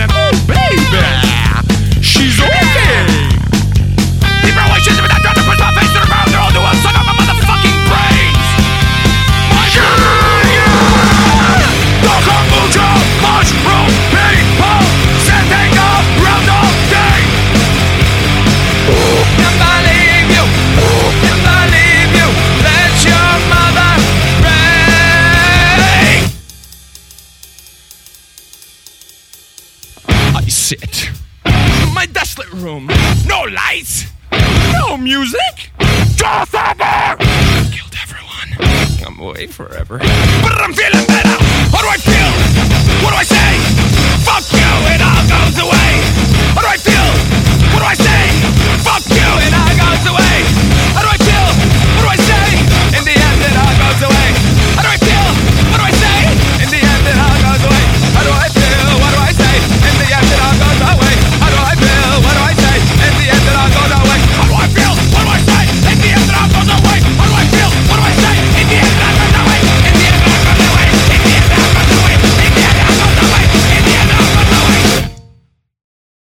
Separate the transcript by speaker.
Speaker 1: and oh baby, she's okay. People always choosing I sit my desolate room. No lights, no music. Just over. Killed everyone. I'm away forever, but I'm feeling better. How do I feel?